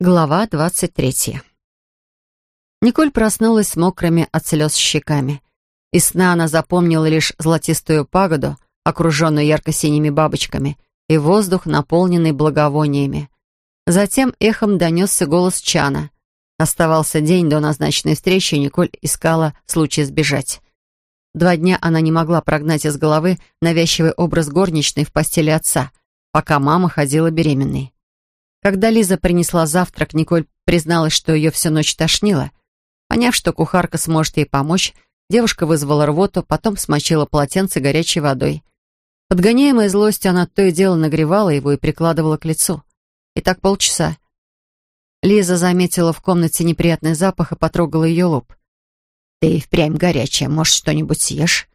Глава двадцать третья. Николь проснулась с мокрыми от слез щеками. Из сна она запомнила лишь золотистую пагоду, окруженную ярко-синими бабочками, и воздух, наполненный благовониями. Затем эхом донесся голос Чана. Оставался день до назначенной встречи, и Николь искала случай сбежать. Два дня она не могла прогнать из головы навязчивый образ горничной в постели отца, пока мама ходила беременной. Когда Лиза принесла завтрак, Николь призналась, что ее всю ночь тошнило. Поняв, что кухарка сможет ей помочь, девушка вызвала рвоту, потом смочила полотенце горячей водой. Подгоняемая злостью, она то и дело нагревала его и прикладывала к лицу. И так полчаса. Лиза заметила в комнате неприятный запах и потрогала ее лоб. «Ты впрямь горячая, может, что-нибудь съешь?»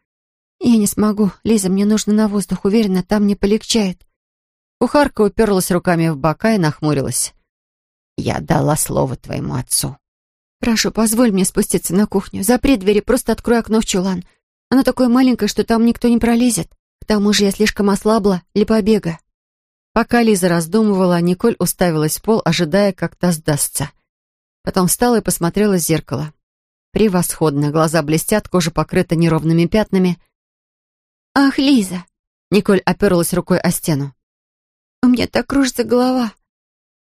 «Я не смогу. Лиза, мне нужно на воздух. Уверена, там не полегчает». Кухарка уперлась руками в бока и нахмурилась. «Я дала слово твоему отцу». «Прошу, позволь мне спуститься на кухню. Запри двери, просто открой окно в чулан. Оно такое маленькое, что там никто не пролезет. К тому же я слишком ослабла для побега». Пока Лиза раздумывала, Николь уставилась в пол, ожидая, как та сдастся. Потом встала и посмотрела в зеркало. Превосходно, глаза блестят, кожа покрыта неровными пятнами. «Ах, Лиза!» Николь оперлась рукой о стену. У меня так кружится голова.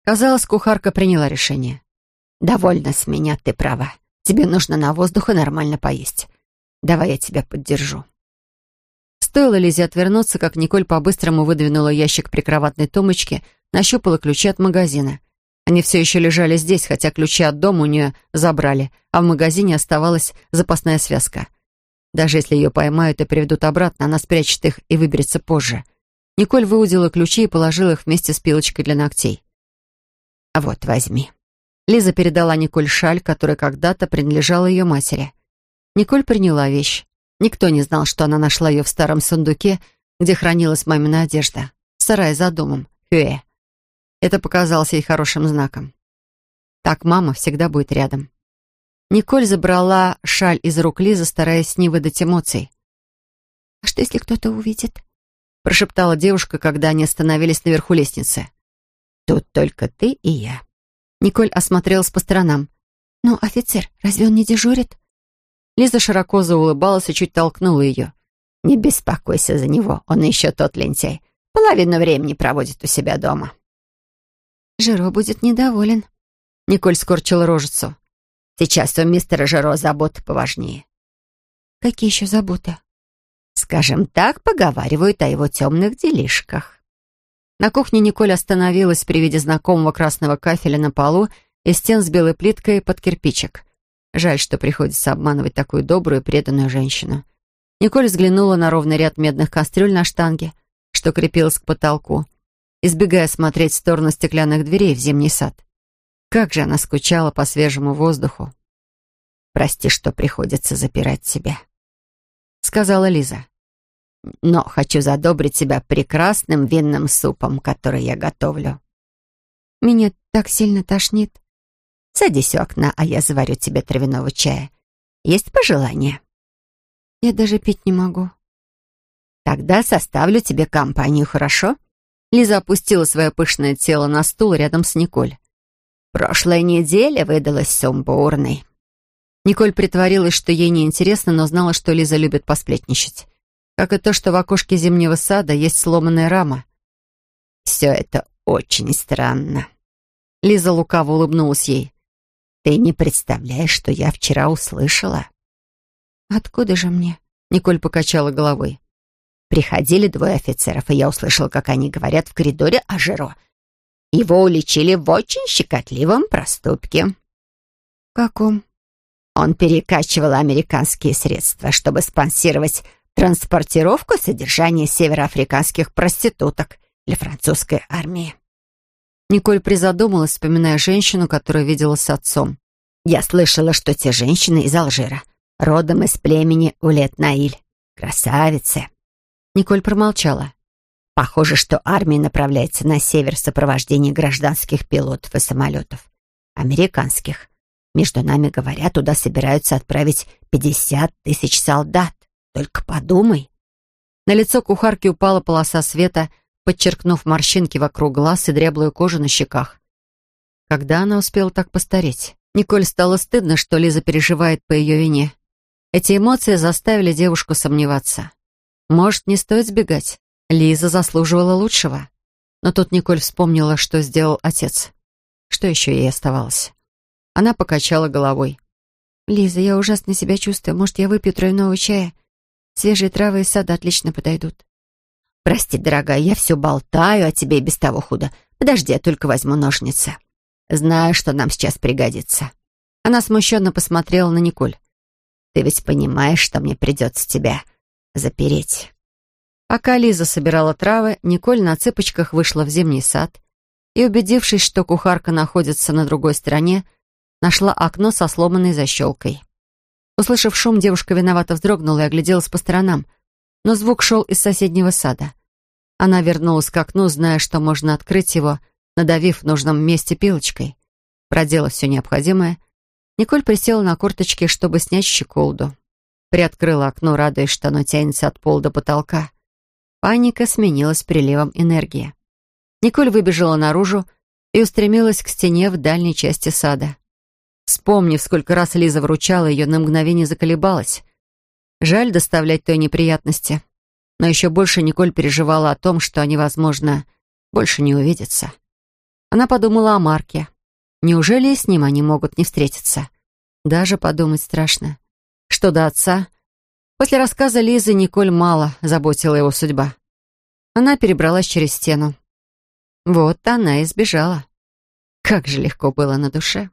Казалось, кухарка приняла решение. «Довольно с меня, ты права. Тебе нужно на воздух и нормально поесть. Давай я тебя поддержу». Стоило Лизе отвернуться, как Николь по-быстрому выдвинула ящик прикроватной тумбочки, нащупала ключи от магазина. Они все еще лежали здесь, хотя ключи от дома у нее забрали, а в магазине оставалась запасная связка. Даже если ее поймают и приведут обратно, она спрячет их и выберется позже — Николь выудила ключи и положила их вместе с пилочкой для ногтей. «Вот, возьми». Лиза передала Николь шаль, которая когда-то принадлежала ее матери. Николь приняла вещь. Никто не знал, что она нашла ее в старом сундуке, где хранилась мамина одежда. В сарае за домом. Хюэ. Это показалось ей хорошим знаком. Так мама всегда будет рядом. Николь забрала шаль из рук Лизы, стараясь не выдать эмоций. «А что, если кто-то увидит?» Прошептала девушка, когда они остановились наверху лестницы. «Тут только ты и я». Николь осмотрелась по сторонам. «Но офицер, разве он не дежурит?» Лиза широко заулыбалась и чуть толкнула ее. «Не беспокойся за него, он еще тот лентяй. Половину времени проводит у себя дома». «Жиро будет недоволен». Николь скорчила рожицу. «Сейчас у мистера Жиро заботы поважнее». «Какие еще заботы?» Скажем так, поговаривают о его темных делишках. На кухне Николь остановилась при виде знакомого красного кафеля на полу и стен с белой плиткой под кирпичик. Жаль, что приходится обманывать такую добрую и преданную женщину. Николь взглянула на ровный ряд медных кастрюль на штанге, что крепилось к потолку, избегая смотреть в сторону стеклянных дверей в зимний сад. Как же она скучала по свежему воздуху. «Прости, что приходится запирать себя», сказала Лиза. «Но хочу задобрить тебя прекрасным винным супом, который я готовлю». «Меня так сильно тошнит». «Садись у окна, а я заварю тебе травяного чая. Есть пожелания?» «Я даже пить не могу». «Тогда составлю тебе компанию, хорошо?» Лиза опустила свое пышное тело на стул рядом с Николь. «Прошлая неделя выдалась сумбурной. Николь притворилась, что ей неинтересно, но знала, что Лиза любит посплетничать. Как и то, что в окошке зимнего сада есть сломанная рама. «Все это очень странно». Лиза лукаво улыбнулась ей. «Ты не представляешь, что я вчера услышала?» «Откуда же мне?» Николь покачала головой. «Приходили двое офицеров, и я услышала, как они говорят в коридоре о Жиро. Его уличили в очень щекотливом проступке». «Каком?» Он перекачивал американские средства, чтобы спонсировать транспортировку содержания североафриканских проституток для французской армии. Николь призадумалась, вспоминая женщину, которую видела с отцом. «Я слышала, что те женщины из Алжира, родом из племени Улет-Наиль. Красавицы!» Николь промолчала. «Похоже, что армия направляется на север в сопровождении гражданских пилотов и самолетов. Американских. Между нами говоря, туда собираются отправить пятьдесят тысяч солдат. Только подумай. На лицо кухарки упала полоса света, подчеркнув морщинки вокруг глаз и дряблую кожу на щеках. Когда она успела так постареть? Николь стало стыдно, что Лиза переживает по ее вине. Эти эмоции заставили девушку сомневаться. Может, не стоит сбегать? Лиза заслуживала лучшего. Но тут Николь вспомнила, что сделал отец. Что еще ей оставалось? Она покачала головой. «Лиза, я ужасно себя чувствую. Может, я выпью тройного чая? Свежие травы из сада отлично подойдут». «Прости, дорогая, я все болтаю, а тебе и без того худо. Подожди, я только возьму ножницы. Знаю, что нам сейчас пригодится». Она смущенно посмотрела на Николь. «Ты ведь понимаешь, что мне придется тебя запереть». Пока Лиза собирала травы, Николь на цыпочках вышла в зимний сад и, убедившись, что кухарка находится на другой стороне, нашла окно со сломанной защелкой. Услышав шум, девушка виновато вздрогнула и огляделась по сторонам, но звук шел из соседнего сада. Она вернулась к окну, зная, что можно открыть его, надавив в нужном месте пилочкой. Проделав все необходимое, Николь присела на корточки, чтобы снять щеколду. Приоткрыла окно, радуясь, что оно тянется от пола до потолка. Паника сменилась приливом энергии. Николь выбежала наружу и устремилась к стене в дальней части сада. Вспомнив, сколько раз Лиза вручала ее, на мгновение заколебалась. Жаль доставлять той неприятности. Но еще больше Николь переживала о том, что они, возможно, больше не увидятся. Она подумала о Марке. Неужели с ним они могут не встретиться? Даже подумать страшно. Что до отца? После рассказа Лизы Николь мало заботила его судьба. Она перебралась через стену. Вот она и сбежала. Как же легко было на душе.